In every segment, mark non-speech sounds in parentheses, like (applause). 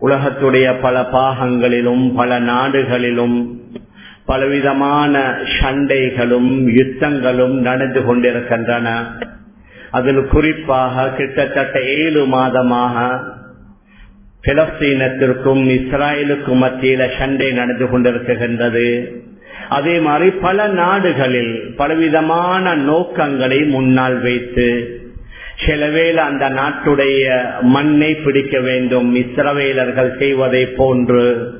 உலகத்துடைய பல பாகங்களிலும் பல நாடுகளிலும் பலவிதமான சண்டைகளும் யுத்தங்களும் நடந்து கொண்டிருக்கின்றன. அதில் குறிப்பாக கிட்டத்தட்ட ஏழு மாதமாக பிலஸ்தீனத்திற்கும் இஸ்ராயலுக்கும் மத்தியில சண்டை நடந்து கொண்டிருக்கின்றது. அதே மாதிரி பல நாடுகளில் பலவிதமான நோக்கங்களை முன்னால் வைத்து சிலவேளை அந்த நாட்டுடைய மண்ணை பிடிக்க வேண்டும். இஸ்ரவேலர்கள் செய்வதை போன்று.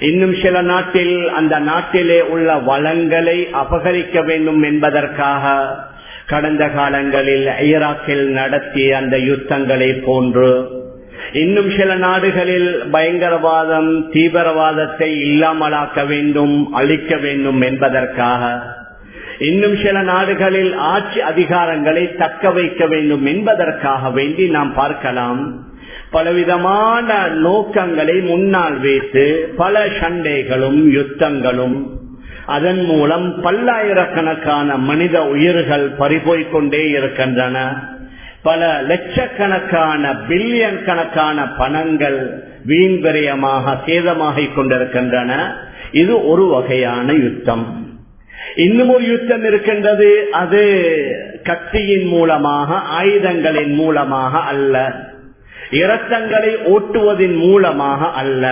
இன்னும் சில நாட்டில் அந்த நாட்டிலே உள்ள வளங்களை அபகரிக்க வேண்டும் என்பதற்காக கடந்த காலங்களில் ஈராக்கில் நடத்திய அந்த யுத்தங்களை போன்று. இன்னும் சில நாடுகளில் பயங்கரவாதம் தீவிரவாதத்தை இல்லாமலாக்க வேண்டும் அழிக்க வேண்டும் என்பதற்காக. இன்னும் சில நாடுகளில் ஆட்சி அதிகாரங்களை தக்க வைக்க வேண்டும் என்பதற்காக வேண்டி நாம் பார்க்கலாம். பலவிதமான நோக்கங்களை முன்னால் வைத்து பல சண்டைகளும் யுத்தங்களும் அதன் மூலம் பல்லாயிரக்கணக்கான மனித உயிர்கள் பறிபோய்கொண்டே இருக்கின்றன. பல லட்சக்கணக்கான பில்லியன் கணக்கான பணங்கள் வீண்விரயமாக சேதமாகிக் கொண்டிருக்கின்றன. இது ஒரு வகையான யுத்தம். இன்னும் ஒரு யுத்தம் இருக்கின்றது. அது கட்சியின் மூலமாக ஆயுதங்களின் மூலமாக அல்ல. இரத்தங்களை ஓட்டுவதன் மூலமாக அல்ல.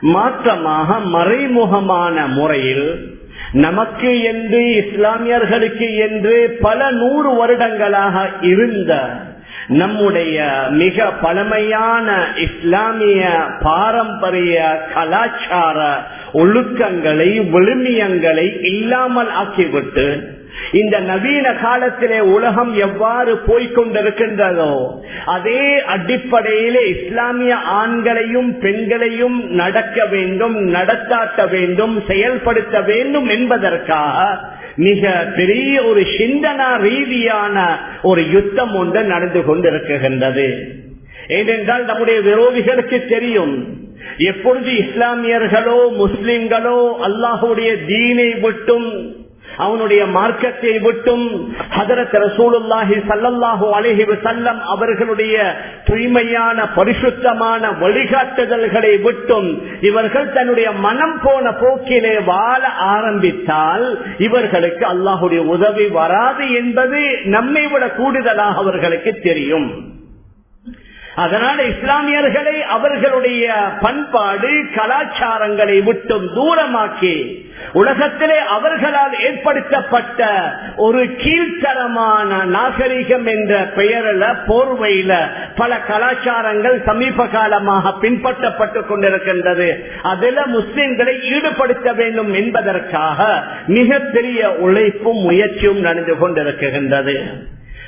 மாற்றமாக மறைமுகமான முறையில் நமக்கு என்று இஸ்லாமியர்களுக்கு என்று பல நூறு வருடங்களாக இருந்த நம்முடைய மிக பழமையான இஸ்லாமிய பாரம்பரிய கலாச்சார ஒழுக்கங்களை விழுமியங்களை இல்லாமல் ஆக்கிவிட்டு இந்த நவீன காலத்திலே உலகம் எவ்வாறு போய்கொண்டிருக்கின்றதோ அதே அடிப்படையிலே இஸ்லாமிய ஆண்களையும் பெண்களையும் நடக்க வேண்டும் நடத்தாட்ட வேண்டும் செயல்படுத்த வேண்டும் என்பதற்காக மிக பெரிய ஒரு சிந்தனா ரீதியான ஒரு யுத்தம் ஒன்று நடந்து கொண்டிருக்கின்றது. ஏனென்றால் நம்முடைய விரோதிகளுக்கு தெரியும். எப்பொழுது இஸ்லாமியர்களோ முஸ்லிம்களோ அல்லாஹுடைய தீனை விட்டும் அவனுடைய மார்க்கத்தை விட்டும் ஹதரத் ரசூலுல்லாஹி சல்லல்லாஹு அலஹி வசல்லம் அவர்களுடைய தூய்மையான பரிசுத்தமான வழிகாட்டுதல்களை விட்டும் இவர்கள் தன்னுடைய மனம் போன போக்கிலே வாழ ஆரம்பித்தால் இவர்களுக்கு அல்லாஹுடைய உதவி வராது என்பது நம்மை விட கூடுதலாக அவர்களுக்கு தெரியும். அதனால இஸ்லாமியர்களை அவர்களுடைய பண்பாடு கலாச்சாரங்களை விட்டும் தூரமாக்கி உலகத்திலே அவர்களால் ஏற்படுத்தப்பட்ட ஒரு கீழ்த்தரமான நாகரிகம் என்ற பெயரில் போர்வையில பல கலாச்சாரங்கள் சமீப காலமாக பின்பற்றப்பட்டு கொண்டிருக்கின்றது. அதில் முஸ்லிம்களை ஈடுபடுத்த வேண்டும் என்பதற்காக மிகப்பெரிய உழைப்பும் முயற்சியும் நடந்து கொண்டிருக்கின்றது.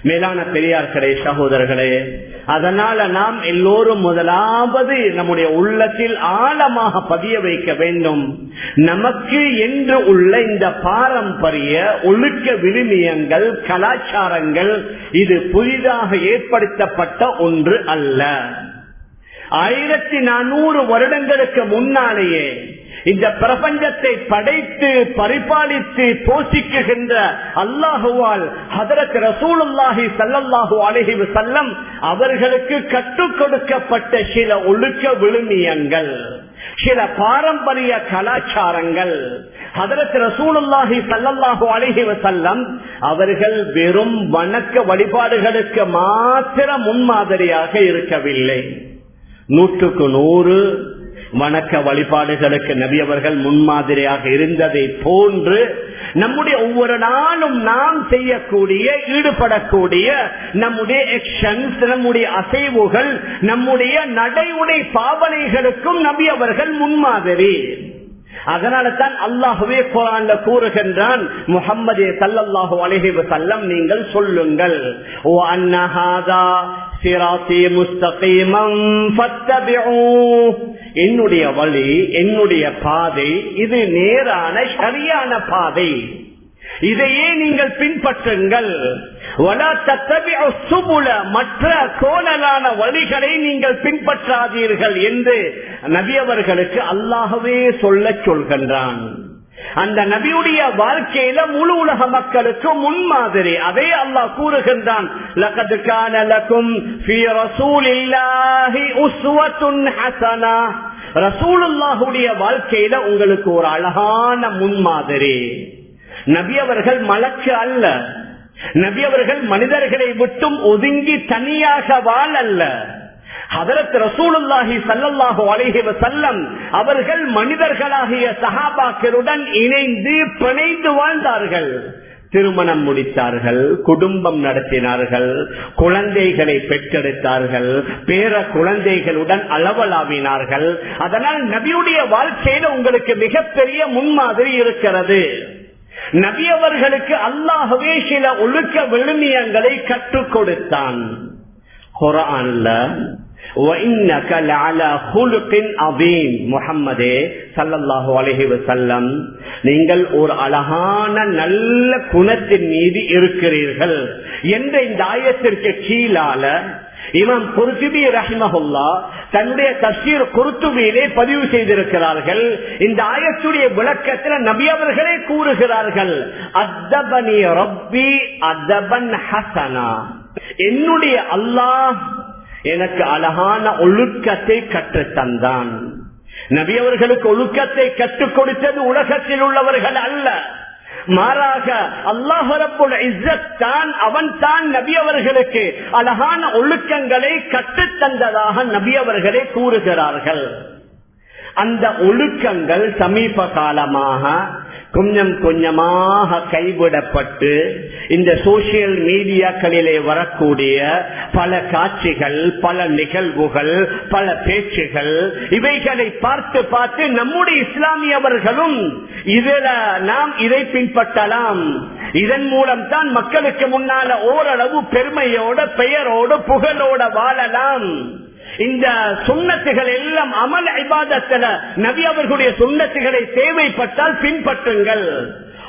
மேலான பெரியார்களே சகோதரர்களே அதனால நாம் எல்லோரும் முதலாவது நம்முடைய உள்ளத்தில் ஆழமாக பதிய வைக்க வேண்டும். நமக்கு என்று உள்ள இந்த பாரம்பரிய ஒழுக்க விழுமியங்கள் கலாச்சாரங்கள் இது புதிதாக ஏற்படுத்தப்பட்ட ஒன்று அல்ல. ஆயிரத்தி நானூறு வருடங்களுக்கு முன்னாலேயே இந்த பிரபஞ்சத்தை படைத்து பரிபாலித்து போஷிக்குகின்ற அல்லாஹுவால் ஹதரத் ரசூலுல்லாஹி சல்லல்லாஹு அலஹி செல்லம் அவர்களுக்கு கற்றுக் கொடுக்கப்பட்ட சில ஒழுக்க விழுமியங்கள் சில பாரம்பரிய கலாச்சாரங்கள். ஹதரத் ரசூலுல்லாஹி சல்லல்லாஹு அலஹி வசல்லம் அவர்கள் வெறும் வணக்க வழிபாடுகளுக்கு மாத்திர முன்மாதிரியாக இருக்கவில்லை. நூற்றுக்கு நூறு வணக்க வழிபாடுகளுக்கு நபி அவர்கள் முன்மாதிரியாக இருந்ததை போன்று நம்முடைய ஒவ்வொரு நாளும் நாம் செய்யக்கூடிய ஈடுபடக்கூடிய நம்முடைய எக்ஷன்ஸ் நம்முடைய அசைவுகள் நம்முடைய நடைமுறை பாவனைகளுக்கும் நபி அவர்கள் முன்மாதிரி. அதனால தான் அல்லாஹுவே குரான்ல கூறுகின்றான் முகம்மது சல்லாஹு அலஹி வசல்லம் நீங்கள் சொல்லுங்கள். ஓ அன்னஹாதா சிராத்தி முஸ்தகீமம் என்னுடைய வழி என்னுடைய பாதை இது நேரான சரியான பாதை. இதையே நீங்கள் பின்பற்றுங்கள். மற்ற கோணலான வழிகளை நீங்கள் பின்பற்றாதீர்கள் என்று நபியவர்களுக்கு அல்லாகவே சொல்ல சொல்கின்றான். அந்த நபியுடைய வாழ்க்கையில முழு உலக மக்களுக்கு முன்மாதிரி. அதே அல்லாஹ் கூறுகின்றான் ரசூலுல்லாஹுடைய வாழ்க்கையில உங்களுக்கு ஒரு அழகான முன்மாதிரி. நபி அவர்கள் மலக்கு அல்ல. நபி அவர்கள் மனிதர்களை விட்டும் ஒதுங்கி தனியாக வாழ அல்ல ஹதரத் ரசூலுல்லாஹி சல்லல்லாஹு அலைஹி வஸல்லம் அவர்கள் மனிதர்களாகிய சஹாபாக்களுடன் இணைந்து பிணைந்து வாழ்ந்தார்கள். திருமணம் முடித்தார்கள் குடும்பம் நடத்தினார்கள் குழந்தைகளை பெற்றெடுத்தார்கள் பேர குழந்தைகளுடன் அளவலாவினார்கள். அதனால் நபியுடைய வாழ்க்கையில உங்களுக்கு மிகப்பெரிய முன்மாதிரி இருக்கிறது. நபியவர்களுக்கு அல்லாஹவே சில ஒழுக்க விழுமியங்களை கற்றுக் கொடுத்தான். குரான்ல முகம்மதே சல்லாஹு அலஹி வசல்லம் நீங்கள் ஒரு அழகான நல்ல குணத்தின் மீது இருக்கிறீர்கள். என்ற இந்த ஆயத்திற்கு கீழால இமாம் குருத்துபி ரஹிமஹுல்லா தன்னுடைய தஸ்வீர் குருத்துபியிலே பதிவு செய்திருக்கிறார்கள். இந்த ஆயத்துடைய விளக்கத்தில் நபி அவர்களே கூறுகிறார்கள் அத்தபனி ரப்பி அதபன் ஹசனா என்னுடைய அல்லாஹ் எனக்கு அழகான ஒழுக்கத்தை கற்றுத் தந்தான் நபி அவர்களுக்கு ஒழுக்கத்தை கற்றுக் கொடுத்தது உலகத்தில் உள்ளவர்கள் அல்ல. மாறாக அல்லாஹரப்புல் இஸ்ஸத் தான் அவன் தான் நபி அவர்களுக்கு அழகான ஒழுக்கங்களை கற்றுத் தந்ததாக நபி அவர்களே கூறுகிறார்கள். அந்த ஒழுக்கங்கள் சமீப காலமாக கொஞ்சம் கொஞ்சமாக கைவிடப்பட்டு இந்த சோசியல் மீடியாக்களிலே வரக்கூடிய பல காட்சிகள் பல நிகழ்வுகள் பல பேச்சுகள் இவைகளை பார்த்து பார்த்து நம்முடைய இஸ்லாமியவர்களும் இதுல நாம் இதை பின்பற்றலாம். இதன் மூலம் தான் மக்களுக்கு முன்னால ஓரளவு பெருமையோட பெயரோடு புகழோட வாழலாம். இந்த சுண்ணத்துகள் எல்லாம் அமல் ஐபாதத்துல நபி அவர்களுடைய சுண்ணத்துகளை தேவைப்பட்டால் பின்பற்றுங்கள்.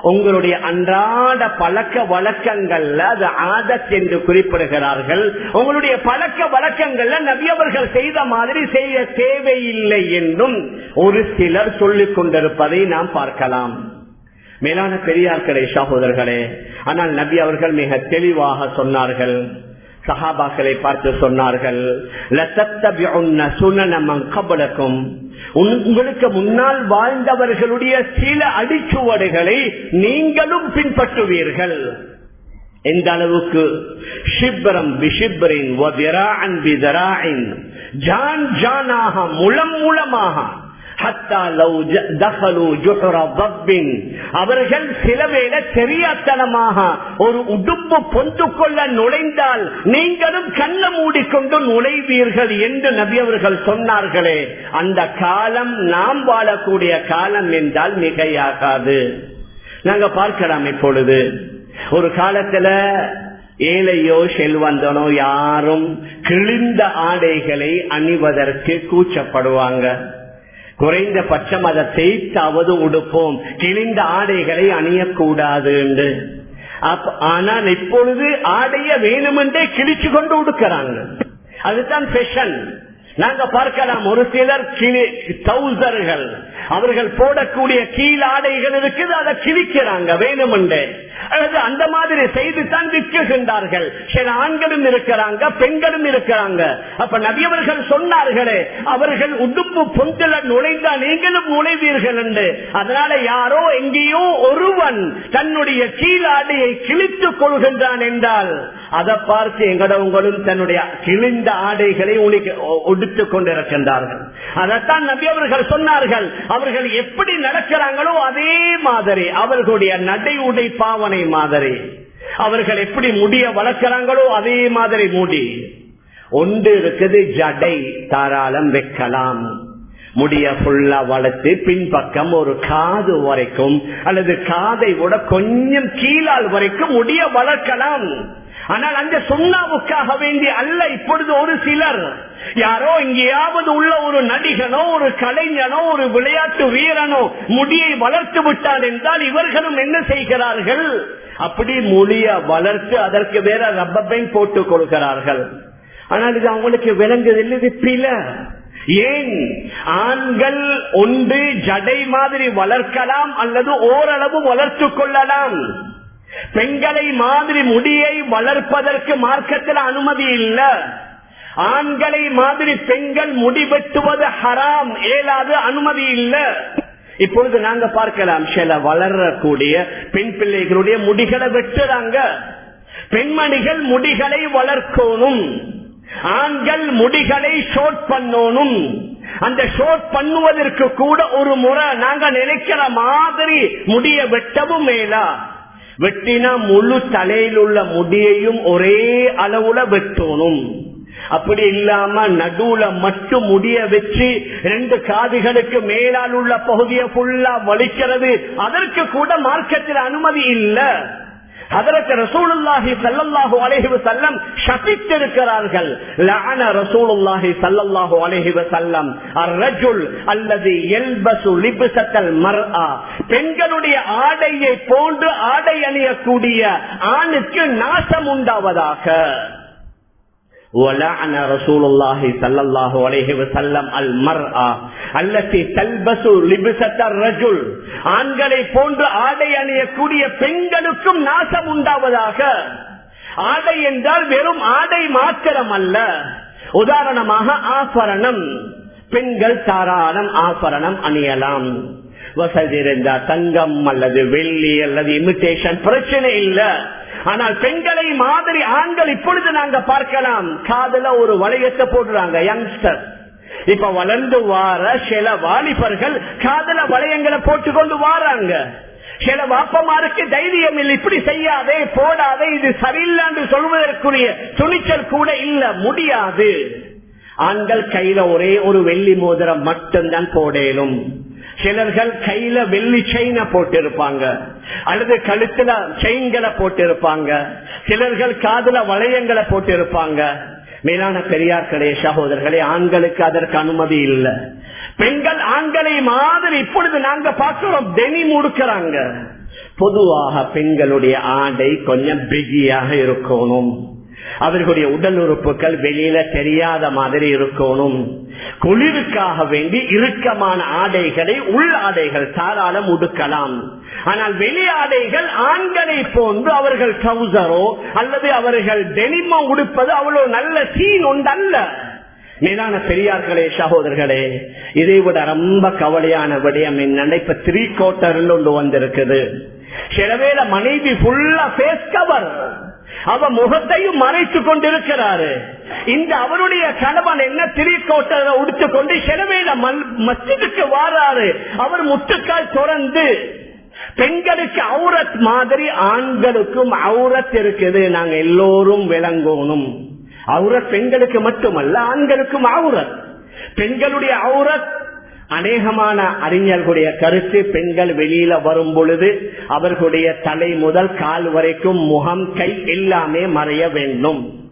உங்களுடைய அன்றாட பழக்க வழக்கங்கள்ல அது ஆதத் என்று குறிப்பிடுகிறார்கள். உங்களுடைய பழக்க வழக்கங்கள்ல நவியவர்கள் செய்த மாதிரி செய்ய தேவையில்லை என்றும் ஒரு சிலர் சொல்லிக் கொண்டிருப்பதை நாம் பார்க்கலாம். மேலான பெரியார்களே சகோதரர்களே ஆனால் நபி அவர்கள் மிக தெளிவாக சொன்னார்கள். சஹாபாக்களை பார்த்து சொன்னார்கள் உங்களுக்கு முன்னால் வாழ்ந்தவர்களுடைய சில அடிச்சுவடுகளை நீங்களும் பின்பற்றுவீர்கள். எந்த அளவுக்கு? ஷிப்ரம் பிஷிப்ரின் ஜான் ஜானாக முலம் மூலமாக அவர்கள் சில வேளை தெரியாத்தனமாக ஒரு உடுப்பு பொந்து கொள்ள நுழைந்தால் நீங்களும் கண்ண மூடிக்கொண்டு நுழைவீர்கள் என்று நபி அவர்கள் சொன்னார்களே. அந்த காலம் நாம் வாழக்கூடிய காலம் என்றால் மிகையாகாது. நாங்க பார்க்கலாம் இப்பொழுது. ஒரு காலத்துல ஏழையோ செல்வந்தனோ யாரும் கிழிந்த ஆடைகளை அணிவதற்கு கூச்சப்படுவாங்க. குறைந்த பட்சம் அதை தேய்த்தாவது உடுப்போம். கிழிந்த ஆடைகளை அணியக்கூடாது என்று. ஆனால் இப்பொழுது ஆடைய வேணுமென்றே கிழிச்சு கொண்டு உடுக்கிறாங்க. அதுதான் ஃபேஷன் நாங்க பார்க்கலாம் ஒரு சிலர் டவுசர்கள் அவர்கள் போடக்கூடிய கீழ் ஆடைகள் இருக்குது அதை கிழிக்கிறாங்க வேணுமென்றே. அல்லது அந்த மாதிரி செய்து தான் விற்கின்றார்கள். சில ஆண்களும் இருக்கிறாங்க பெண்களும் இருக்கிறாங்க. அப்ப நபியவர்கள் சொன்னார்களே அவர்கள் உடுப்பு பொந்தில நுழைந்தா நீங்களும் நுழைவீர்கள் என்று. அதனால யாரோ எங்கேயோ ஒருவன் தன்னுடைய கீழாடையை கிழித்துக் கொள்கின்றான் என்றால் அதை பார்த்து எங்கடவங்களும் தன்னுடைய கிழிந்த ஆடைகளை உடுத்துக் கொண்டிருக்கின்றார்கள். அதைத்தான் நபி அவர்கள் சொன்னார்கள். அவர்கள் எப்படி நடக்கிறாங்களோ அதே மாதிரி அவர்களுடைய நடை உடை பாவனை மாதிரி அவர்கள் எப்படி முடிய வளர்க்கிறாங்களோ அதே மாதிரி முடி. ஒன்று இருக்குது ஜடை தாராளம் வைக்கலாம். முடிய ஃபுல்லா வளர்த்து பின்பக்கம் ஒரு காது வரைக்கும் அல்லது காதை விட கொஞ்சம் கீழால் வரைக்கும் முடிய வளர்க்கலாம். ஆனால் அந்த சுண்ணாவுக்காக வேண்டி அல்ல இப்பொழுது ஒரு சிலர். யாரோ எங்கேயாவது உள்ள ஒரு நடிகனோ ஒரு கலைஞனோ ஒரு விளையாட்டு வீரனோ முடியை வளர்த்து விட்டார் என்றால் இவர்களும் என்ன செய்கிறார்கள்? அப்படி மொழிய வளர்த்து அதற்கு வேற ரப்பை போட்டுக் கொள்கிறார்கள். ஆனால் இது அவங்களுக்கு விளங்குதில்லை இது பில ஏன்? ஆண்கள் ஒன்று ஜடை மாதிரி வளர்க்கலாம் அல்லது ஓரளவு வளர்த்து கொள்ளலாம். பெண்களை மாதிரி முடியை வளர்ப்பதற்கு மார்க்கத்தில் அனுமதி இல்ல. ஆண்களை மாதிரி பெண்கள் முடி வெட்டுவது ஹராம் ஏலாது அனுமதி இல்ல. இப்பொழுது நாங்க பார்க்கலாம் சில வளரக்கூடிய பெண் பிள்ளைகளுடைய முடிகளை வெட்டுறாங்க. பெண்மணிகள் முடிகளை வளர்க்கணும். ஆண்கள் முடிகளை ஷோட் பண்ணணும். அந்த ஷோட் பண்ணுவதற்கு கூட ஒரு முறை நாங்க நினைக்கிற மாதிரி முடிய வெட்டவும் மேலா. வெட்டினா முழு தலையில் உள்ள முடியையும் ஒரே அளவுல வெட்டணும். அப்படி இல்லாம நடுவுல மட்டும் முடிய வச்சு ரெண்டு காதுகளுக்கு மேலால் உள்ள பகுதியை ஃபுல்லா வலிக்கிறது. அதற்கு கூட மார்க்கத்தில் அனுமதி இல்லை. அதற்கு ரசூலுல்லாஹி சல்லல்லாஹு அலைஹி வஸல்லம் ஷபித்திருக்கிறார்கள். லஅன ரசூலுல்லாஹி சல்லல்லாஹு அலைஹி வஸல்லம். அர்ரஜுல் அல்லதி யல்பசு லிப்ஸத்தல் மர்ஆ. பெண்களுடைய ஆடையை போன்று ஆடை அணியக்கூடிய ஆணுக்கு நாசம் உண்டாவதாக. ولعن رسول الله صلى الله عليه وسلم المرأة التي تلبس لبسة الرجل ஆண்களை போன்று ஆடை அணியக்கூடிய பெண்களுக்கும் நாசம் உண்டாவதாக ஆடை என்றால் வெறும் ஆடை மாத்திரம் அல்ல உதாரணமாக ஆபரணம் பெண்கள் தாராளம் ஆபரணம் அணியலாம் வசதி இருந்தா தங்கம் அல்லது வெள்ளி அல்லது இமிட்டேஷன் பிரச்சனை இல்ல ஆனால் பெண்களை மாதிரி ஆண்கள் இப்பொழுது நாங்க பார்க்கலாம். காதல ஒரு வளையத்தை போடுறாங்க யங்ஸ்டர் இப்ப வளர்ந்து வார சில வாலிபர்கள் காதல வளையங்களை போட்டுக்கொண்டு வாராங்க. சில வாப்பமாருக்கு தைரியம் இல்லை இப்படி செய்யாதே போடாதே இது சரியில்லை என்று சொல்வதற்குரிய துணிச்சல் கூட இல்ல முடியாது. ஆண்கள் கையில ஒரே ஒரு வெள்ளி மோதிரம் மட்டும்தான் போடலும் சிலர்கள் கையில வெள்ளி செயின போட்டிருப்பாங்க. அல்லது கழுத்துல செயின்களை போட்டிருப்பாங்க. சிலர்கள் காதுல வளையங்களை போட்டிருப்பாங்க. மேலான பெரியார்களே சகோதரர்களே ஆண்களுக்கு அதற்கு அனுமதி இல்லை. பெண்கள் ஆண்களை மாதிரி இப்பொழுது நாங்க பார்க்கிறோம். தெனி முடுக்கிறாங்க. பொதுவாக பெண்களுடைய ஆடை கொஞ்சம் பிஸியாக இருக்கணும். அவர்களுடைய உடல் உறுப்புகள் வெளியில தெரியாத மாதிரி இருக்கணும். குளிருக்காக வேண்டி இறுக்கமான ஆடைகளை உள் ஆடைகள் தாராளம் உடுக்கலாம். ஆனால் வெளி ஆடைகள் ஆண்களை போன்று அவர்கள் ட்ரௌசரோ அல்லது அவர்கள் டெனிமோ உடுப்பது அவ்வளவு நல்ல சீன் ஒன்றல்ல. மேலான பெரியார்களே சகோதரர்களே இதை விட ரொம்ப கவலையான விடயம் என்னன்னா இப்ப த்ரீ கோட்டர்ல ஒன்று வந்திருக்குது. சிலவேளை மனைவி ஃபுல்லா ஃபேஸ் கவர் அவ முகத்தையும் மறைத்து கொண்டிருக்கிறாரு. இந்த அவருடைய கணவன் என்ன திரிக்கோட்டை உடுத்து கொண்டு செலவையில மஸ்ஜிதுக்கு வாராரு. அவர் முத்துக்கால் தொடர்ந்து பெண்களுக்கு அவுரத் மாதிரி ஆண்களுக்கும் அவுரத் இருக்குது. நாங்க எல்லோரும் விளங்கணும். அவுரத் பெண்களுக்கு மட்டுமல்ல ஆண்களுக்கும் அவுரத் பெண்களுடைய அவுரத் அநேகமான அறிஞர்களுடைய கருத்து பெண்கள் வெளியில வரும் பொழுது அவர்களுடைய தலை முதல் கால் வரைக்கும் முகம் கை எல்லாமே மறைய வேண்டும்.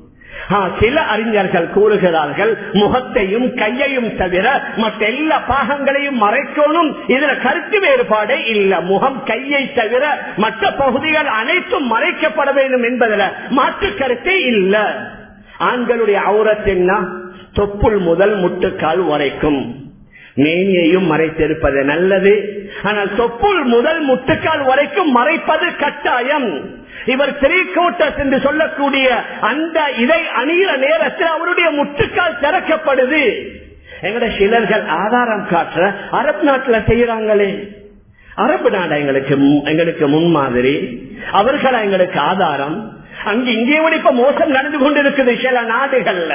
சில அறிஞர்கள் கூறுகிறார்கள் முகத்தையும் கையையும் தவிர மற்ற எல்லா பாகங்களையும் மறைக்கணும். இதுல கருத்து வேறுபாடே இல்ல. முகம் கையை தவிர மற்ற பகுதிகள் அனைத்தும் மறைக்கப்பட வேண்டும் என்பதில் மாற்று கருத்தே இல்ல. ஆண்களுடைய அவுரத்தின்னா தொப்புள் முதல் முட்டுக்கால் வரைக்கும். மேனியையும் மறைத்திருப்பது நல்லது. ஆனால் தொப்புள் முதல் முட்டுக்கால் வரைக்கும் மறைப்பது கட்டாயம். இவர் திரீகோட்டஸ் என்று சொல்லக்கூடிய அந்த இதை அணிகிற நேரத்தில் அவருடைய முட்டுக்கால் திறக்கப்படுது. எங்கட சிலர்கள் ஆதாரம் காட்டுற அரபு நாட்டுல செய்யறாங்களே அரபு நாடு எங்களுக்கு எங்களுக்கு முன்மாதிரி. அவர்களா எங்களுக்கு ஆதாரம். அங்கு இங்கே இப்ப மோசம் நடந்து கொண்டிருக்குது சில நாடுகள்ல.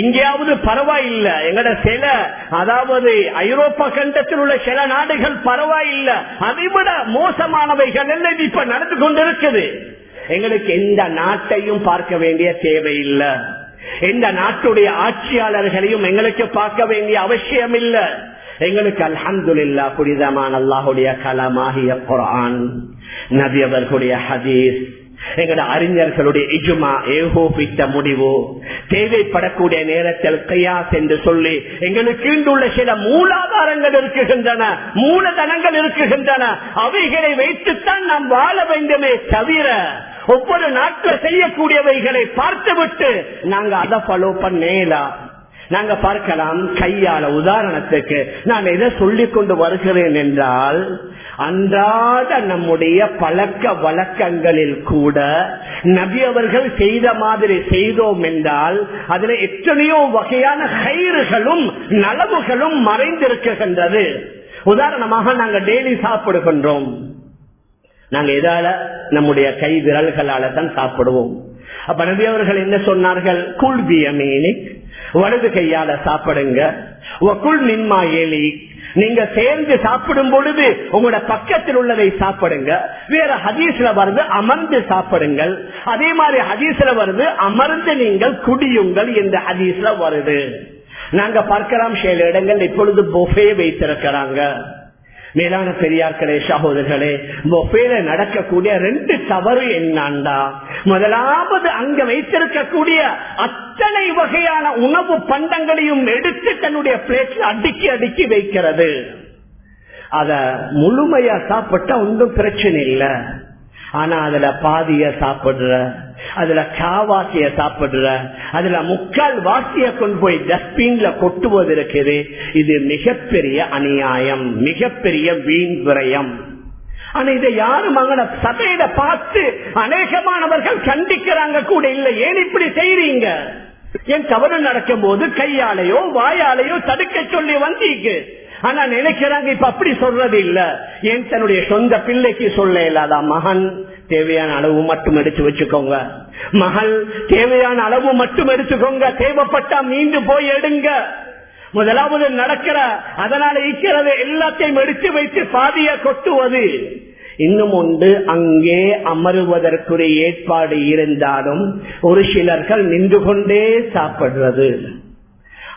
இங்கேயாவது பரவாயில்ல. எங்கட சில அதாவது ஐரோப்பா கண்டத்தில் உள்ள சில நாடுகள் பரவாயில்ல. அதை விட மோசமானவைகள் எல்லாம் இப்ப நடந்து கொண்டிருக்குது. எங்களுக்கு எந்த நாட்டையும் பார்க்க வேண்டிய தேவையில்லை. எந்த நாட்டுடைய ஆட்சியாளர்களையும் எங்களுக்கு பார்க்க வேண்டிய அவசியம் இல்லை எங்களுக்கு அல்ஹம்துல்லா புனிதமான அல்லாஹுடைய கலமாகிய குரான் நபி அவர்களுடைய ஹதீஸ் எங்களோட அறிஞர்களுடைய இஜுமா ஏகோபித்த முடிவு. தேவைப்படக்கூடிய நேரத்தில் கையாஸ் என்று சொல்லி எங்களுக்கு சில மூலாதாரங்கள் இருக்குகின்றன மூலதனங்கள் இருக்குகின்றன அவைகளை வைத்துத்தான் நாம் வாழ வேண்டுமே தவிர ஒவ்வொரு நாட்கள் செய்யக்கூடியவைகளை பார்த்துவிட்டு நாங்க அதை ஃபாலோ பண்ணேலா? நாங்க பார்க்கலாம் கையால உதாரணத்துக்கு நான் எதை சொல்லிக் கொண்டு வருகிறேன் என்றால் அன்றாட நம்முடைய பழக்க வழக்கங்களில் கூட நபி அவர்கள் செய்த மாதிரி செய்தோம் என்றால் அதுல எத்தனையோ வகையான கயிறுகளும் நலவுகளும் மறைந்திருக்கின்றது. உதாரணமாக நாங்க டெய்லி சாப்பிடுகின்றோம். நாங்க எதால நம்முடைய கை விரல்களால தான் சாப்பிடுவோம். அப்ப நபி அவர்கள் என்ன சொன்னார்கள்? குல்பியமீனி வலது கையால சாப்பிடுங்க. ஒக்குள் நின்மா ஏலி நீங்க சேர்ந்து சாப்பிடும் பொழுது உங்களோட பக்கத்தில் உள்ளதை சாப்பிடுங்க. வேற ஹதீஸ்ல வருது அமர்ந்து சாப்பிடுங்கள். அதே மாதிரி ஹதீஸ்ல வருது அமர்ந்து நீங்கள் குடியுங்கள் என்ற ஹதீஸ்ல வருது. நாங்க பார்க்கலாம் சில இடங்கள் இப்பொழுது பொஃபே வைத்திருக்கிறாங்க. மேலான பெரியார்களே சகோதரர்களே மொபைல நடக்கக்கூடிய ரெண்டு தவறு என்னாண்டா? முதலாவது அங்க வைத்திருக்கக்கூடிய அத்தனை வகையான உணவு பண்டங்களையும் எடுத்து தன்னுடைய பிளேட்ல அடுக்கி அடுக்கி வைக்கிறது. அத முழுமையா சாப்பிட்டா ஒன்றும் பிரச்சனை இல்லை. ஆனா அதுல பாதிய சாப்பிடுற அதுல காவாசிய சாப்பிடுற அதுல முக்கால் வாசிய கொண்டு போய் டஸ்ட்பின்ல கொட்டுவது இருக்குது இது மிகப்பெரிய அநியாயம் மிகப்பெரிய வீண் விரயம். ஆனா இதை யாரும் அங்க சபையில பார்த்து அநேகமானவர்கள் கண்டிக்கிறாங்க கூட இல்லை. ஏன் இப்படி செய்றீங்க? என் தவறு நடக்கும் போது கையாலையோ வாயாலையோ தடுக்க சொல்லி வந்தீங்க? ஆனா நினைக்கிறாங்க இப்ப அப்படி சொல்றது இல்ல. ஏன் தன்னுடைய சொந்த பிள்ளைக்கு சொல்ல இல்லாத மகன் தேவையான அளவு மட்டும் எடுத்து வச்சுக்கோங்க. மகள் தேவையான அளவு மட்டும் எடுத்துக்கோங்க. தேவைப்பட்டா மீண்டு போய் எடுங்க. முதலாவது நடக்கிற அதனால இருக்கிறது எல்லாத்தையும் எடுத்து வைத்து பாதிய கொட்டுவது. இன்னும் ஒன்று அங்கே அமருவதற்குரிய ஏற்பாடு இருந்தாலும் ஒரு சிலர்கள் நின்று கொண்டே சாப்பிடுறது.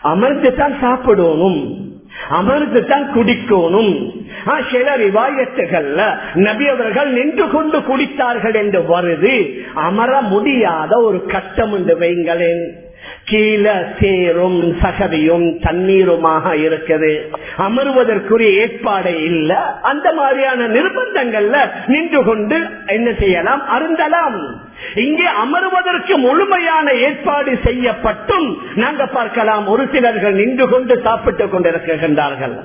அமர்ந்துதான் சாப்பிடுவோம் சாப்பிடணும். அமர்ந்து தான் குடிக்கணும் சில ரிவாயத்துகள்ல நபி அவர்கள் நின்று கொண்டு குடித்தார்கள் என்று வருது. அமர முடியாத ஒரு கட்டம் என்று வைங்களேன். கீழே சேரும் சகதியும் தண்ணீருமாக இருக்குது. அமருவதற்குரிய ஏற்பாடு இல்ல. அந்த மாதிரியான நிர்பந்தங்கள்ல நின்று கொண்டு என்ன செய்யலாம்? அருந்தலாம். இங்கே அமருவதற்கு முழுமையான ஏற்பாடு செய்யப்பட்டும். நாங்க பார்க்கலாம் ஒரு சிலர்கள் நின்று கொண்டு சாப்பிட்டுக் கொண்டிருக்கின்றார்கள்.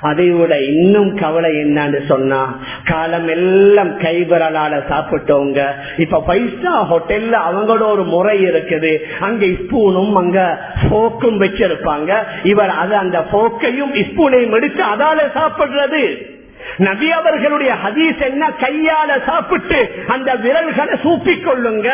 அதை விட இன்னும் கவலை என்னன்னு சொன்னா காலம் எல்லாம் கைவிரலால சாப்பிட்டவங்க இப்ப பைசா ஹோட்டல்ல அவங்களோட ஒரு முறை இருக்குது. அங்க ஸ்பூனும் அங்க போக்கும் வச்சிருப்பாங்க. இவர் அது அந்த போக்கையும் ஸ்பூனையும் எடுத்து அதால சாப்பிடுறது. நபி அவர்களுடைய ஹதீஸ் என்ன? கையால சாப்பிட்டு அந்த விரல்களை சூப்பிக் கொள்ளுங்க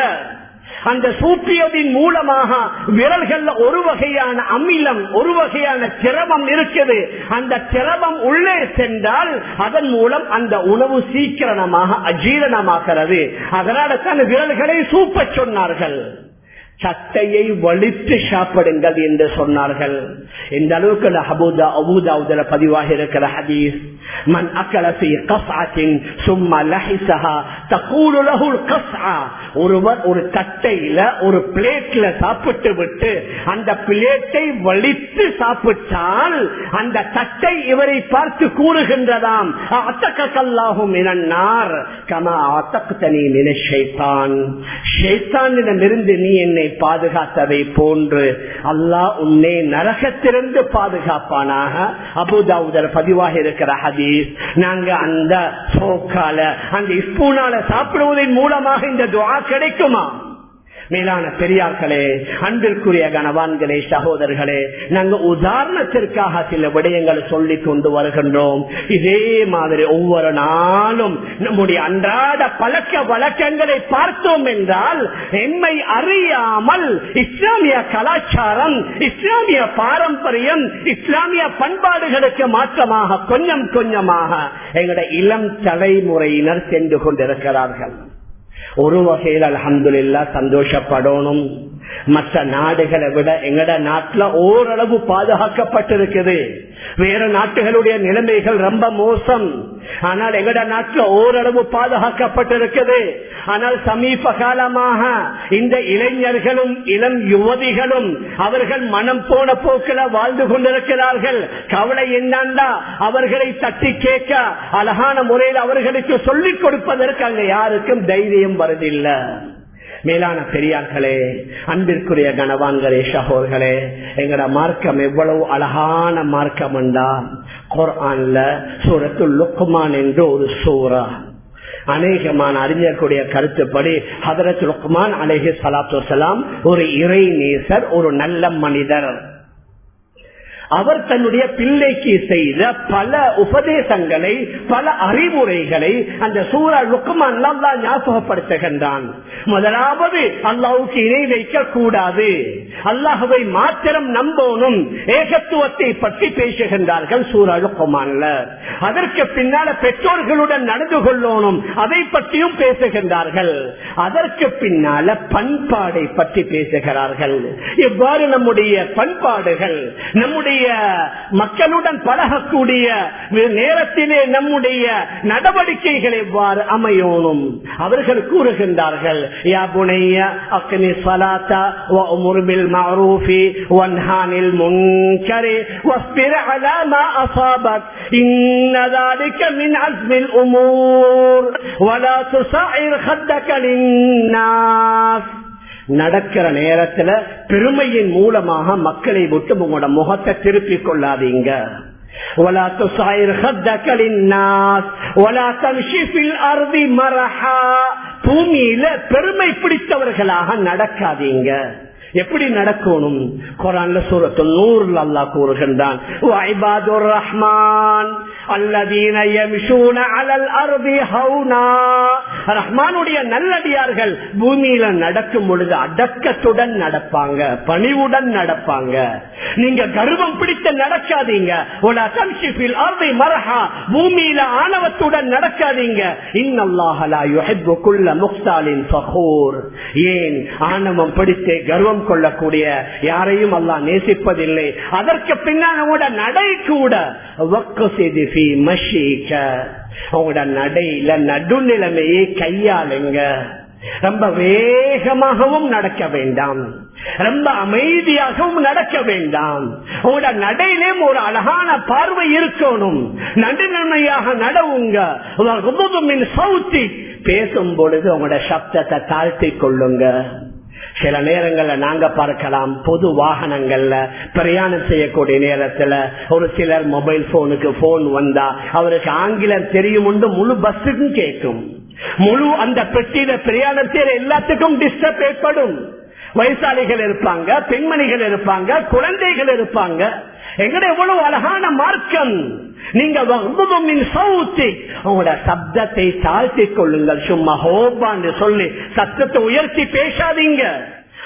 அந்த சூப்பியதின் மூலமாக விரல்கள்ல ஒரு வகையான அமிலம் ஒரு வகையான திரவம் இருக்குது. அந்த திரவம் உள்ளே சென்றால் அதன் மூலம் அந்த உணவு சீக்கிரமாக அஜீரணமாகிறது. அதனால தான் விரல்களை சூப்ப சொன்னார்கள். சட்டையை வலித்து சாப்பிடுங்கள் என்று சொன்னார்கள் இந்த அளவுக்கு அபூதா அபூதாவுதல பதிவாக இருக்கிற ஹதீஸ் من أكل في قصعة ثم لحسها تقول له القصعة ஒருவர் ஒரு தட்டையில ஒரு பிளேட்ல சாப்பிட்டு விட்டு அந்த பிளேட்டை வலித்து சாப்பிட்டால் அந்த தட்டை இவரை பார்த்து கூறுகின்றதாம் அத்தக்கல்லாகும் இனன்னார் கமா அத்தக்குத்தனி நினைஷைத்தான் ஷைத்தானிடமிருந்து நீ என்னை பாதுகாத்ததை போன்று அல்லாஹ் உன்னை நரகத்திலிருந்து பாதுகாப்பானாக. அபுதாவுதர் பதிவாக இருக்கிற ஹதீஸ் நாங்க அந்த சோக்கால அந்த ஸ்பூனால சாப்பிடுவதன் மூலமாக இந்த துவா கிடைக்குமா? மேலான பெரியார்களே அன்பிற்குரிய கனவான்களே சகோதரர்களே நாங்க உதாரணத்திற்காக சில விடயங்களை சொல்லி கொண்டு வருகின்றோம். இதே மாதிரி ஒவ்வொரு நாளும் நம்முடைய அன்றாட பழக்க வழக்கங்களை பார்த்தோம் என்றால் எம்மை அறியாமல் இஸ்லாமிய கலாச்சாரம் இஸ்லாமிய பாரம்பரியம் இஸ்லாமிய பண்பாடுகளுக்கு மாற்றமாக கொஞ்சம் கொஞ்சமாக எங்களுடைய இளம் தலைமுறையினர் சென்று கொண்டிருக்கிறார்கள். ஒரு வகையில் அலமதுல்லா சந்தோஷப்படணும் மற்ற நாடுகளை விட எங்கட நாட்டுல ஓரளவு பாதுகாக்கப்பட்டிருக்குது வேற நாட்டுகளுடைய நிலைமைகள் ரொம்ப மோசம். ஆனால் எங்கட நாட்டுல ஓரளவு பாதுகாக்கப்பட்டிருக்குது. ஆனால் சமீப காலமாக இந்த இளைஞர்களும் இளம் யுவதிகளும் அவர்கள் மனம் போன போக்கில வாழ்ந்து கொண்டிருக்கிறார்கள். கவலை என்னண்டா? அவர்களை தட்டி கேட்க அழகான முறையில் அவர்களுக்கு சொல்லிக் கொடுப்பதற்கு அங்க யாருக்கும் தைரியம் வருதில்லை மேலான பெரியார்களே அன்பிற்குரிய கனவான்களே சகோர்களே எங்கட மார்க்கம் எவ்வளவு அழகான மார்க்கம் என்றால் குர்ஆன்ல சூரத்து லுக்குமான் என்று ஒரு சூரா. அநேகமான அறிஞர்களுடைய கருத்துப்படி ஹதரத் லுக்மான் அலேஹி சலாத்து ஒரு இறை நேசர் ஒரு நல்ல மனிதர். அவர் தன்னுடைய பிள்ளைக்கு செய்த பல உபதேசங்களை பல அறிவுரைகளை அந்த சூழல் லுக்குமான் ஞாபகப்படுத்துகின்றான். முதலாவது அல்லாவுக்கு இணை வைக்க கூடாது அல்லாஹுவை மாத்திரம் நம்பணும். ஏகத்துவத்தை பற்றி பேசுகின்றார்கள் சூழல் லுக்குமான்ல அதற்கு பின்னால பெற்றோர்களுடன் நடந்து கொள்ளணும். அதை பற்றியும் பேசுகின்றார்கள். அதற்கு பின்னால பண்பாடை பற்றி பேசுகிறார்கள். இவ்வாறு நம்முடைய பண்பாடுகள் நம்முடைய மக்களுடன் பழகக்கூடிய நேரத்திலே நம்முடைய நடவடிக்கைகள் எவ்வாறு அமையணும் அவர்கள் கூறுகின்றார்கள் யா புனைய அக்னி சலாத்தா وأمر بالمعروف وانهى عن المنكر واصبر على ما أصابك إن ذلك من عزم الأمور ولا تصعر خدك للناس நடக்கிற நேரத்துல பெருமையின் மூலமாக மக்களை விட்டு உங்களோட முகத்தை திருப்பிக் கொள்ளாதீங்க ولا تصعر خدك للناس ولا تمشي في الارض مرحا பூமியில பெருமை பிடித்தவர்களாக நடக்காதீங்க எப்படி நடக்கணும் குரான்ல சூரத்து நூறுல அல்லா கூறுகின்றான் ரஹ்மான் ரஹ்மானுடைய நல்லடியார்கள் பூமியில நடக்கும் பொழுது அடக்கத்துடன் நடப்பாங்க பணிவுடன் நடப்பாங்க. நீங்க கர்வம் பிடித்து நடக்காதீங்க. பூமியில ஆணவத்துடன் நடக்காதீங்க. இன்னல்லாஹலா முக்தாலின் ஃபகூர். ஏன்? ஆணவம் பிடித்து கர்வம் கொள்ளக்கூடிய யாரையும் அல்லாஹ் நேசிப்பதில்லை. அதற்கு பின்னால் உங்களோட நடை கூட பி செய்தி உங்களோட நடையில நடுநிலைமையை கையாளுங்க. ரொம்ப வேகமாகவும் நடக்க வேண்டாம். ரொம்ப அமைதியாகவும் நடக்க வேண்டாம். உங்களோட நடையிலும் ஒரு அழகான பார்வை இருக்கணும். நடுநிலைமையாக நடவுங்க. சவுத்தி பேசும் பொழுது உங்களோட சப்தத்தை தாழ்த்தி கொள்ளுங்க. சில நேரங்கள்ல நாங்க பார்க்கலாம் பொது வாகனங்கள்ல பிரயாணம் செய்யக்கூடிய நேரத்துல ஒரு சிலர் மொபைல் போனுக்கு போன் வந்தா அவருக்கு ஆங்கிலம் தெரியும் முழு பஸ்ஸுக்கும் கேட்கும். முழு அந்த பெட்டியில பிரயாணத்தில் எல்லாத்துக்கும் டிஸ்டர்ப் ஏற்படும். வயசாளிகள் இருப்பாங்க பெண்மணிகள் இருப்பாங்க குழந்தைகள் இருப்பாங்க. எங்கட எவ்வளவு அழகான மார்க்கம். நீங்க உங்களோட சப்தத்தை தாழ்த்தி கொள்ளுங்கள். சும்மா ஹோபான்னு சொல்லி சத்தத்தை உயர்த்தி பேசாதீங்க.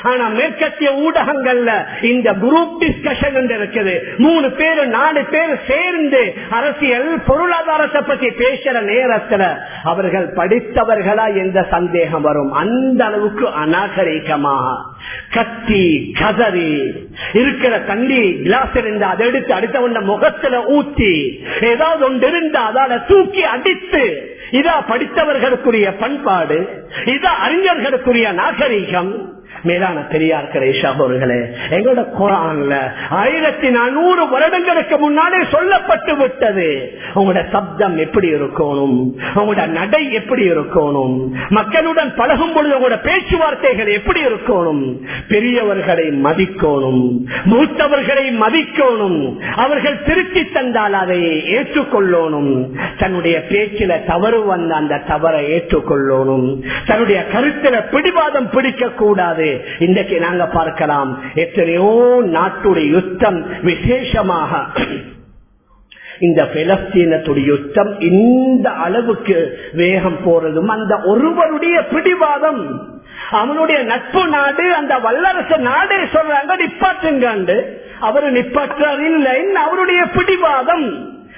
ஆனா மேற்கத்திய ஊடகங்கள்ல இந்த குரூப் டிஸ்கஷன் இருக்குது. மூணு பேர் நாலு பேர் சேர்ந்து அரசியல் பொருளாதாரத்தை பத்தி பேசுற நேரத்துல அவர்கள் படித்தவர்களா எந்த சந்தேகம் வரும். அந்த அளவுக்கு அநாகரிகமாக. கத்தி கதறி இருக்கிற தண்ணி கிளாஸ் இருந்து அதை எடுத்து அடுத்தவண்ட முகத்துல ஊத்தி ஏதாவது ஒன்று இருந்தா அதால தூக்கி அடித்து இதா படித்தவர்களுக்குரிய பண்பாடு இதா அறிஞர்களுக்குரிய நாகரிகம் மேலான பெரியார்களே அவர்களே எங்களோட குரான்ல ஆயிரத்தி நானூறு வருடங்களுக்கு முன்னாலே சொல்லப்பட்டு விட்டது. உங்களோட சப்தம் எப்படி இருக்கணும்? உங்களோட நடை எப்படி இருக்கணும்? மக்களுடன் பழகும் பொழுது உங்களோட பேச்சுவார்த்தைகள் எப்படி இருக்கணும்? பெரியவர்களை மதிக்கணும் மூத்தவர்களை மதிக்கணும் அவர்கள் திருத்தி தந்தால் அதை ஏற்றுக்கொள்ளணும். தன்னுடைய பேச்சில தவறு வந்த அந்த தவறை ஏற்றுக்கொள்ளணும். தன்னுடைய கருத்தில பிடிவாதம் பிடிக்க கூடாது இன்றைக்கு நாங்க பார்க்கலாம் எத்தனையோ நாட்டுடைய யுத்தம் விசேஷமாக. இந்த பிலஸ்தீனத்துடைய யுத்தம் இந்த அளவுக்கு வேகம் போறதும் அந்த ஒருவருடைய பிடிவாதம். அவனுடைய நட்பு நாடு அந்த வல்லரசு நாடே சொல்றாங்க நிப்பாட்டுங்க அவரு நிப்பாற்றார் இல்லை அவருடைய பிடிவாதம்.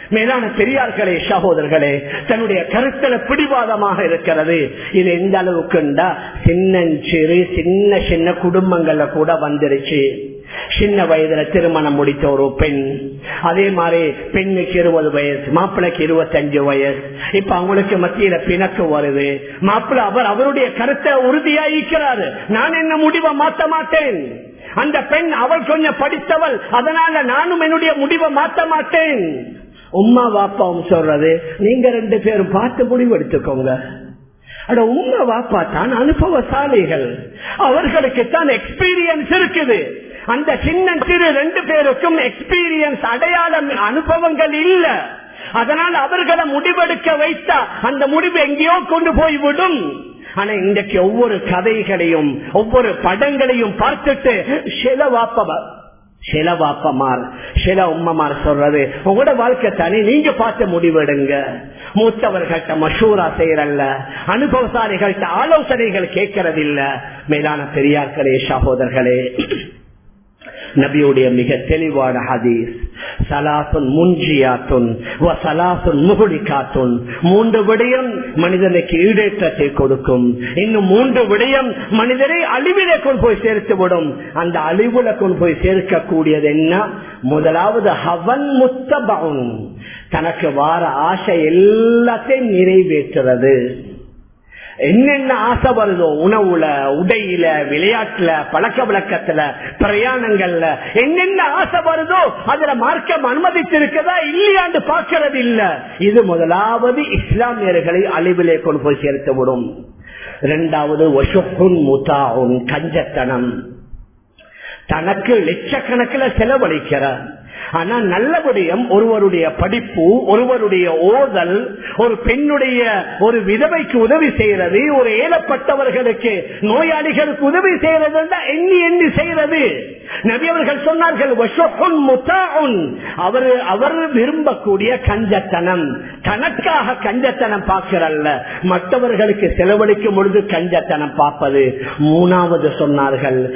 மேலான பெரியார்களே சகோதரர்களே தன்னுடைய கருத்தல பிடிவாதமாக இருக்கிறது. இது எந்த அளவுக்குண்டா? சின்னஞ்சிறு சின்ன சின்ன குடும்பங்கள்ல கூட வந்துருச்சு. சின்ன வயதுல திருமணம் முடித்த ஒரு பெண். அதே மாதிரி பெண்ணுக்கு இருபது வயசு மாப்பிளைக்கு இருபத்தஞ்சு வயசு. இப்ப அவங்களுக்கு மத்தியில பிணக்கு வருது. மாப்பிள்ள அவர் அவருடைய கருத்தை உறுதியா இருக்கிறாரு நான் என்ன முடிவை மாத்த மாட்டேன்? அந்த பெண் அவள் கொஞ்சம் படித்தவள் அதனால நானும் என்னுடைய முடிவை மாத்த மாட்டேன். உமா வாப்பாவும் சொல்றது நீங்க ரெண்டு பேரும் பார்த்து முடிவு எடுத்துக்கோங்க. அட உங்க வாப்பா தான் அனுபவசாலிகள். அவர்களுக்கு தான் எக்ஸ்பீரியன்ஸ் இருக்குது. அந்த சின்ன சிறு ரெண்டு பேருக்கும் எக்ஸ்பீரியன்ஸ் அடையாளம் அனுபவங்கள் இல்ல. அதனால் அவர்களை முடிவெடுக்க வைத்தா அந்த முடிவு எங்கேயோ கொண்டு போய்விடும் ஆனா இன்றைக்கு ஒவ்வொரு கதைகளையும் ஒவ்வொரு படங்களையும் பார்த்துட்டு சில சில வாப்பமார் சில உம்மமார் சொல்றது உங்களோட வாழ்க்கை தனி நீங்க பார்த்து முடிவெடுங்க. மூத்தவர்கள்ட்ட மஷூரா செய்யறல்ல அனுபவசாரிகள்ட்ட ஆலோசனைகள் கேட்கறதில்ல. மேலான பெரியார்களே சகோதரர்களே (clears throat) நபியுடைய மிக தெளிவான ஹதீஸ். சலாசுன் முன்ஜியாத்துன் சலாசுன் முகுடிக்காத்துன் மூன்று விடயம் மனிதனுக்கு ஈடேற்றத்தை கொடுக்கும். இன்னும் மூன்று விடயம் மனிதரை அழிவிலே கொண்டு போய் சேர்த்து விடும் அந்த அழிவுல கொண்டு போய் சேர்க்கக்கூடியது என்ன? முதலாவது ஹவன் முத்தபவுன் தனக்கு வார ஆசை எல்லாத்தையும் நிறைவேற்றுறது. என்னென்ன ஆசை வருதோ உணவுல உடையில விளையாட்டுல பழக்க வழக்கத்துல பிரயாணங்கள்ல என்னென்ன ஆசை வருதோ அதுல மார்க்கம் அனுமதித்திருக்கதா இல்லையாண்டு பார்க்கறது இல்ல இது முதலாவது இஸ்லாமியர்களை அழிவிலே கொண்டு போய் சேர்த்து விடும் இரண்டாவது கஞ்சத்தனம். தனக்கு லட்சக்கணக்கில் செலவழிக்கிறார். ஆனா நல்லபடியும் ஒருவருடைய படிப்பு ஒருவருடைய ஓதல் ஒரு பெண்ணுடைய ஒரு விதவைக்கு உதவி செய்யறது ஒரு ஏலப்பட்டவர்களுக்கு நோயாளிகளுக்கு உதவி செய்யறது எண்ணி எண்ணி செய்யறது. நபி அவர்கள் சொன்னார்கள் அவர் அவர் விரும்பக்கூடிய கஞ்சத்தனம். தனக்காக கஞ்சத்தனம் பார்க்கிறல்ல. மற்றவர்களுக்கு செலவழிக்கும் பொழுது கஞ்சத்தனம் பார்ப்பது. மூணாவது சொன்னார்கள்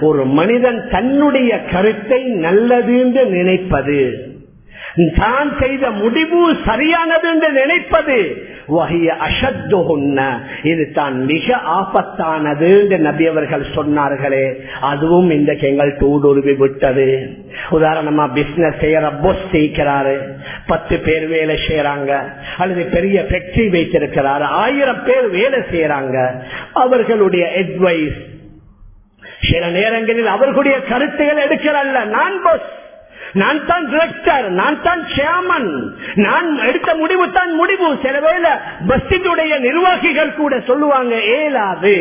ஒரு மனிதன் தன்னுடைய கருத்தை நல்லது என்று நினைப்பது. தான் செய்த முடிவு சரியானது என்று நினைப்பது வகைய அசத்துகுன்ன இது தான் மிக ஆபத்தானது என்று நபி அவர்கள் சொன்னார்களே. அதுவும் இன்றைக்கு எங்கள் தூடுருவி விட்டது. உதாரணமா பிசினஸ் செய்யற பொஸ் செய்கிறாரு பத்து பேர் வேலை செய்யறாங்க. அல்லது பெரிய ஃபேக்டரி வைத்திருக்கிறாரு. ஆயிரம் பேர் வேலை செய்யறாங்க. அவர்களுடைய அட்வைஸ் சில நேரங்களில் அவர்களுடைய கருத்துகள் எடுக்கிறல்ல. நான் பஸ் நான் தான் டிரெக்டர் நான் தான் சேர்மன் நான் எடுத்த முடிவு தான் முடிவு. சில பஸ்ஸினுடைய நிர்வாகிகள் கூட சொல்லுவாங்க ஏலாது.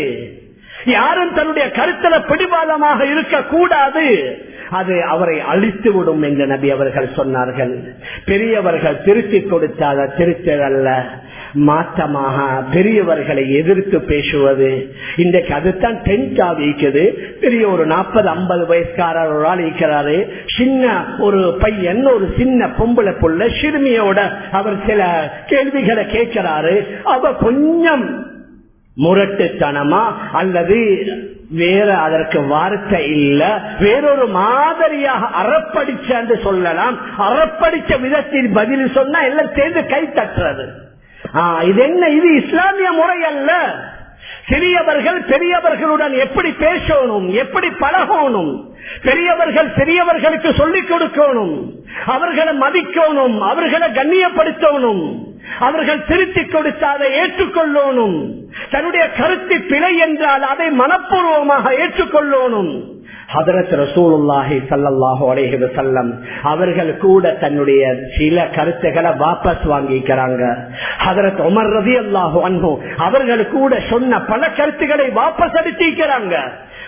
யாரும் தன்னுடைய கருத்துல பிடிவாதமாக இருக்க கூடாது அது அவரை அழித்து விடும் என்று நபி அவர்கள் சொன்னார்கள். பெரியவர்கள் திருத்தி கொடுத்தாத திருத்ததல்ல மாற்றமாக பெரியவர்களை எதிர்த்து பேசுவது. இன்றைக்கு அதுதான் டென்டா ஆகிக்குது பெரிய ஒரு நாற்பது ஐம்பது வயசுக்காரர் ஒரு ஆள் இருக்கிறாரு. சின்ன ஒரு பையன் ஒரு சின்ன பொம்பளை புள்ள சிறுமியோட அவர் சில கேள்விகளை கேட்கிறாரு. அவ கொஞ்சம் முரட்டுத்தனமா அல்லது வேற அதற்கு வார்த்தை இல்ல. வேறொரு மாதிரியாக அறப்படிச்சு என்று சொல்லலாம். அறப்படிச்ச விதத்தில் பதில் சொன்னா எல்லாம் சேர்ந்து கை தட்டுறது. இது என்ன? இது இஸ்லாமிய முறை அல்ல. சிறியவர்கள் பெரியவர்களுடன் எப்படி பேசணும்? எப்படி பழகணும்? பெரியவர்கள் பெரியவர்களுக்கு சொல்லிக் கொடுக்கணும். அவர்களை மதிக்கணும். அவர்களை கண்ணியப்படுத்தணும். அவர்கள் திருத்தி கொடுத்து அதை ஏற்றுக்கொள்ளணும். தன்னுடைய கருத்து பிழை என்றால் அதை மனப்பூர்வமாக ஏற்றுக்கொள்ளணும். ஹதரத் ரசூலுல்லாஹி சல்லாஹு அலைஹி வஸல்லம் அவர்கள் கூட தன்னுடைய சில கருத்துக்களை வாபஸ் வாங்கிக்கிறாங்க. ஹதரத் உமர் ரதி அல்லாஹு அன்பு அவர்கள் கூட சொன்ன பல கருத்துக்களை வாபஸ் அடித்திருக்கிறாங்க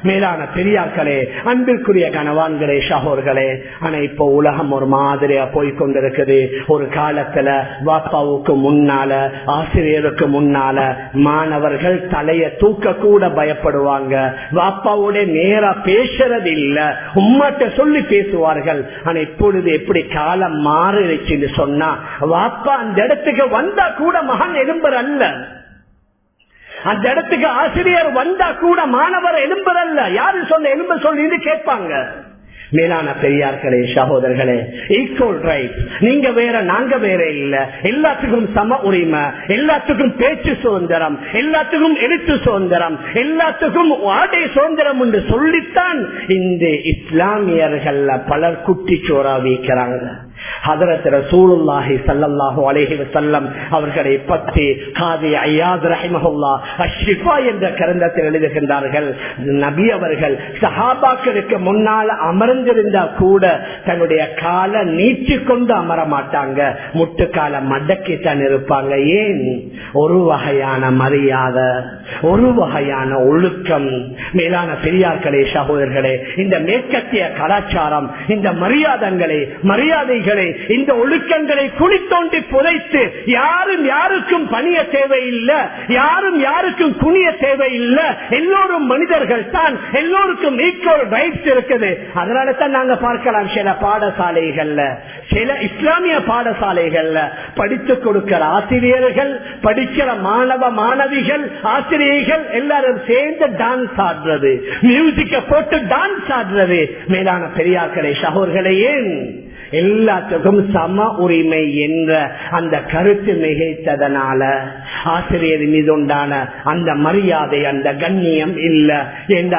மேலான பெரியாக்களே அன்பிற்குரிய கனவான்களே ஷஹோர்களே ஆனா இப்போ உலகம் ஒரு மாதிரியா போய்கொண்டிருக்குது ஒரு காலத்துல வாப்பாவுக்கு முன்னால ஆசிரியருக்கு முன்னால மாணவர்கள் தலைய தூக்க கூட பயப்படுவாங்க. வாப்பாவோட நேரா பேசுறது இல்ல உம்மாட்ட சொல்லி பேசுவார்கள். ஆனா இப்பொழுது எப்படி காலம் மாறிடுச்சுன்னு சொன்னா வாப்பா அந்த இடத்துக்கு வந்தா கூட மகன் எலும்பர் அல்ல அந்த இடத்துக்கு ஆசிரியர் வந்தா கூட மாணவர் எலும்புறல்ல யாரு சொன்ன எலும்ப சொல்லி கேட்பாங்க. மேலான பெரியார்களே சகோதரர்களே ஈக்குவல் ரைட் நீங்க வேற நாங்க வேற இல்ல. எல்லாத்துக்கும் சம உரிமை எல்லாத்துக்கும் பேச்சு சுதந்திரம் எல்லாத்துக்கும் எழுத்து சுதந்திரம் எல்லாத்துக்கும் ஆடை சுதந்திரம் என்று சொல்லித்தான் இந்த இஸ்லாமியர்கள் பலர் குட்டி சோறா வைக்கிறாங்க. ஹதரத் ரசூலுல்லாஹி அவர்களை பற்றி காதி ஐயாத் ரஹிமஹுல்லா என்ற கிரந்தத்தில் எழுதுகின்றார்கள். நபி அவர்கள் சஹாபாக்களுக்கு முன்னால் அமர்ந்திருந்தா கூட தன்னுடைய காலை நீச்சு கொண்டு அமர மாட்டாங்க. முட்டுக்கால மடக்கித்தான் இருப்பாங்க. ஏன்? ஒரு வகையான மரியாதை ஒரு வகையான ஒழுக்கம். மேலான பெரியார்களே சகோதரர்களே இந்த மேற்கத்திய கலாச்சாரம் இந்த மரியாதங்களை மரியாதைகள் இந்த ஒழுக்கங்களை குளித்தோண்டி புதைத்து யாரும் யாருக்கும் பணிய தேவையில்லை யாரும் யாருக்கும் குனிய தேவையில்லை. எல்லோரும் மனிதர்கள் தான் எல்லோருக்கும் ஈக்குவல் ரைட்ஸ் இருக்குது. அதனால தான் நாங்க பார்க்கலாம் சில பாடசாலைகள்ல சில இஸ்லாமிய பாடசாலைகள்ல. படித்து கொடுக்கிற ஆசிரியர்கள் படிக்கிற மாணவ மாணவிகள் ஆசிரியர்கள் எல்லாரும் சேர்ந்து டான்ஸ் ஆடுறது. மியூசிக்க போட்டு டான்ஸ் ஆடுறது. மேலான பெரியாக்களை சகோர்களே ஏன்? எல்லாத்துக்கும் சம உரிமை என்ற அந்த கருத்து மிகைத்ததனால ஆசிரியர் மீது உண்டான அந்த மரியாதை அந்த கண்ணியம் இல்ல. என்ற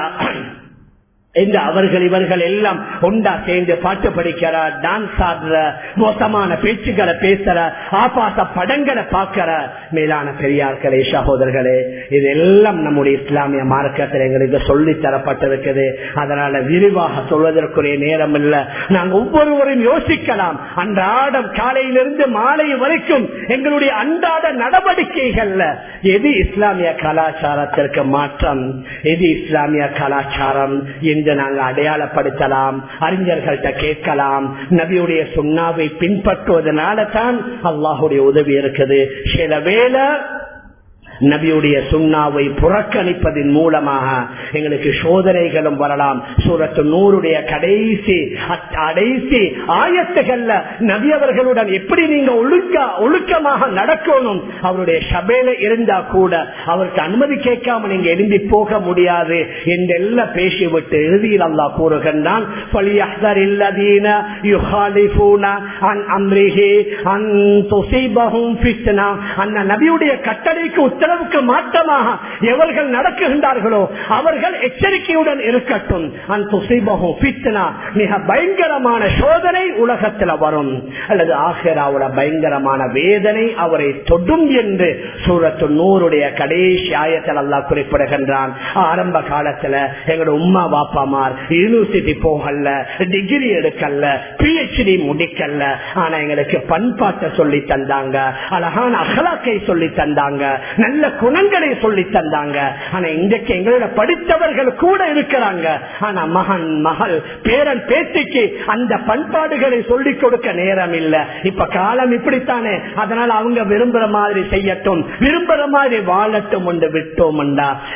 என்று அவர்கள் இவர்கள் எல்லாம் ஒண்டா சேர்ந்து பாட்டு படிக்கிற டான்ஸ் ஆடுற மோசமான பேச்சுக்களை பேசுற ஆபாச படங்களை பார்க்கிற மேலான பெரியார்களே சகோதரர்களே இதெல்லாம் நம்முடைய இஸ்லாமிய மார்க்கத்தில் எங்களுக்கு சொல்லி தரப்பட்டிருக்குது. அதனால விரிவாக சொல்வதற்குரிய நேரம் இல்ல. நாங்கள் ஒவ்வொருவரும் யோசிக்கலாம். அன்றாடம் காலையிலிருந்து மாலை வரைக்கும் எங்களுடைய அன்றாட நடவடிக்கைகள்ல எது இஸ்லாமிய கலாச்சாரத்திற்கு மாற்றம்? எது இஸ்லாமிய கலாச்சாரம்? என்று நாங்கள் அடையாளப்படுத்தலாம் அறிஞர்கள்ட்ட கேட்கலாம் நபியுடைய சுண்ணாவை பின்பற்றுவதனால தான் அல்லாஹுடைய உதவி இருக்குது. சில வேலை நபியுடைய சுண்ணாவை புறக்கணிப்பதன் மூலமாக எங்களுக்கு சோதனைகளும் வரலாம். சூரத்து நூறுடைய கடைசி கடைசி ஆயத்துகள்ல நபி அவர்களுடன் எப்படி நீங்க ஒழுக்க ஒழுக்கமாக நடக்கணும்? அவருடைய சபையில இருந்தா கூட அவருக்கு அனுமதி கேட்காம நீங்க எழுந்தி போக முடியாது என்றெல்லாம் பேசிவிட்டு இறுதியில் அல்லா கூறுகின்றான் கட்டளைக்கு நபியுடைய அளவுக்கு மாற்றமாக எவர்கள் நடக்குகின்றார்களோ அவர்கள் எச்சரிக்கையுடன் இருக்கட்டும். மிக பயங்கரமான சோதனை உலகத்தில் வரும். அல்லது ஆசிராவோட பயங்கரமான வேதனை அவரை தொடும் என்று சூரத்து நூறுடைய கடைசி ஆயத்தில் அல்லா குறிப்பிடுகின்றான். ஆரம்ப காலத்துல எங்களோட உமா பாப்பாமார் யூனிவர்சிட்டி போகல டிகிரி எடுக்கல பிஹெச்டி முடிக்கல ஆனா எங்களுக்கு பண்பாட்டை சொல்லி தந்தாங்க அழகான அகலாக்கை சொல்லி தந்தாங்க நல்ல நல்ல குணங்களை சொல்லி தந்தாங்க. ஆனா இன்றைக்கு எங்களோட படித்தவர்கள் கூட இருக்கிறாங்க. ஆனா மகன் மகள் பேரன் பேத்திக்கு அந்த பண்பாடுகளை சொல்லிக் கொடுக்க நேரம் இல்ல. இப்ப காலம் இப்படித்தானே. அதனால அவங்க விரும்புற மாதிரி செய்யட்டும். விரும்புற மாதிரி வாழட்டும் என்று விட்டோம்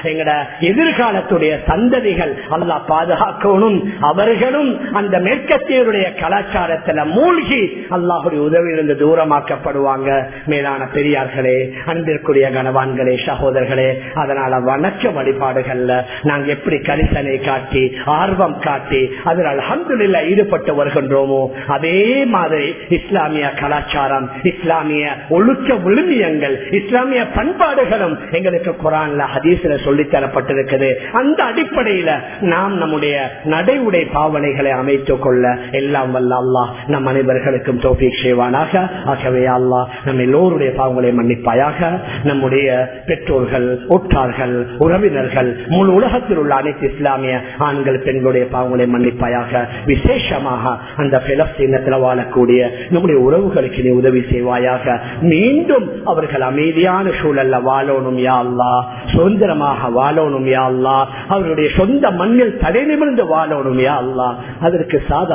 எங்கட எதிர்காலத்துடைய சந்ததிகள் அல்லா பாதுகாக்கணும். அவர்களும் அந்த மேற்கத்தியருடைய கலாச்சாரத்துல மூழ்கி அல்லாஹுடைய உதவியிலிருந்து தூரமாக்கப்படுவாங்க. மேலான பெரியார்களே அன்பிற்குரிய கனவான் கனவான்களே சகோதரர்களே அதனால வணக்க வழிபாடுகள்ல நாங்க எப்படி கரிசனை காட்டி ஆர்வம் காட்டி அதில் அலமதுல ஈடுபட்டு வருகின்றோமோ அதே மாதிரி இஸ்லாமிய கலாச்சாரம் இஸ்லாமிய ஒழுக்க விழுமியங்கள் இஸ்லாமிய பண்பாடுகளும் எங்களுக்கு குரான்ல ஹதீஸ்ல சொல்லி தரப்பட்டிருக்குது. அந்த அடிப்படையில நாம் நம்முடைய நடை உடை பாவனைகளை அமைத்துக் கொள்ள எல்லாம் வல்ல அல்லாஹ் நம் அனைவர்களுக்கும் தோஃபிக் செய்வானாக. ஆகவே அல்லாஹ் நம் எல்லோருடைய பாவங்களை மன்னிப்பாயாக. நம்முடைய பெற்றோர்கள் ஒற்றார்கள் உறவினர்கள் முழு உலகத்தில் உள்ள அனைத்து இஸ்லாமிய ஆண்கள் பெண்களுடைய பாவங்களை மன்னிப்பாயாக விசேஷமாக அந்த பிலஸ்தீனத்தில் வாழக்கூடிய நம்முடைய உறவுகளுக்கு நீ உதவி செய்வாயாக. மீண்டும் அவர்கள் அமைதியான சூழல்ல வாழணும் யாழ்லா சுதந்திரமாக வாழணும் யாழ்லா அவருடைய சொந்த மண்ணில் தலை நிமிர்ந்து வாழணும் யா அதற்கு சாதா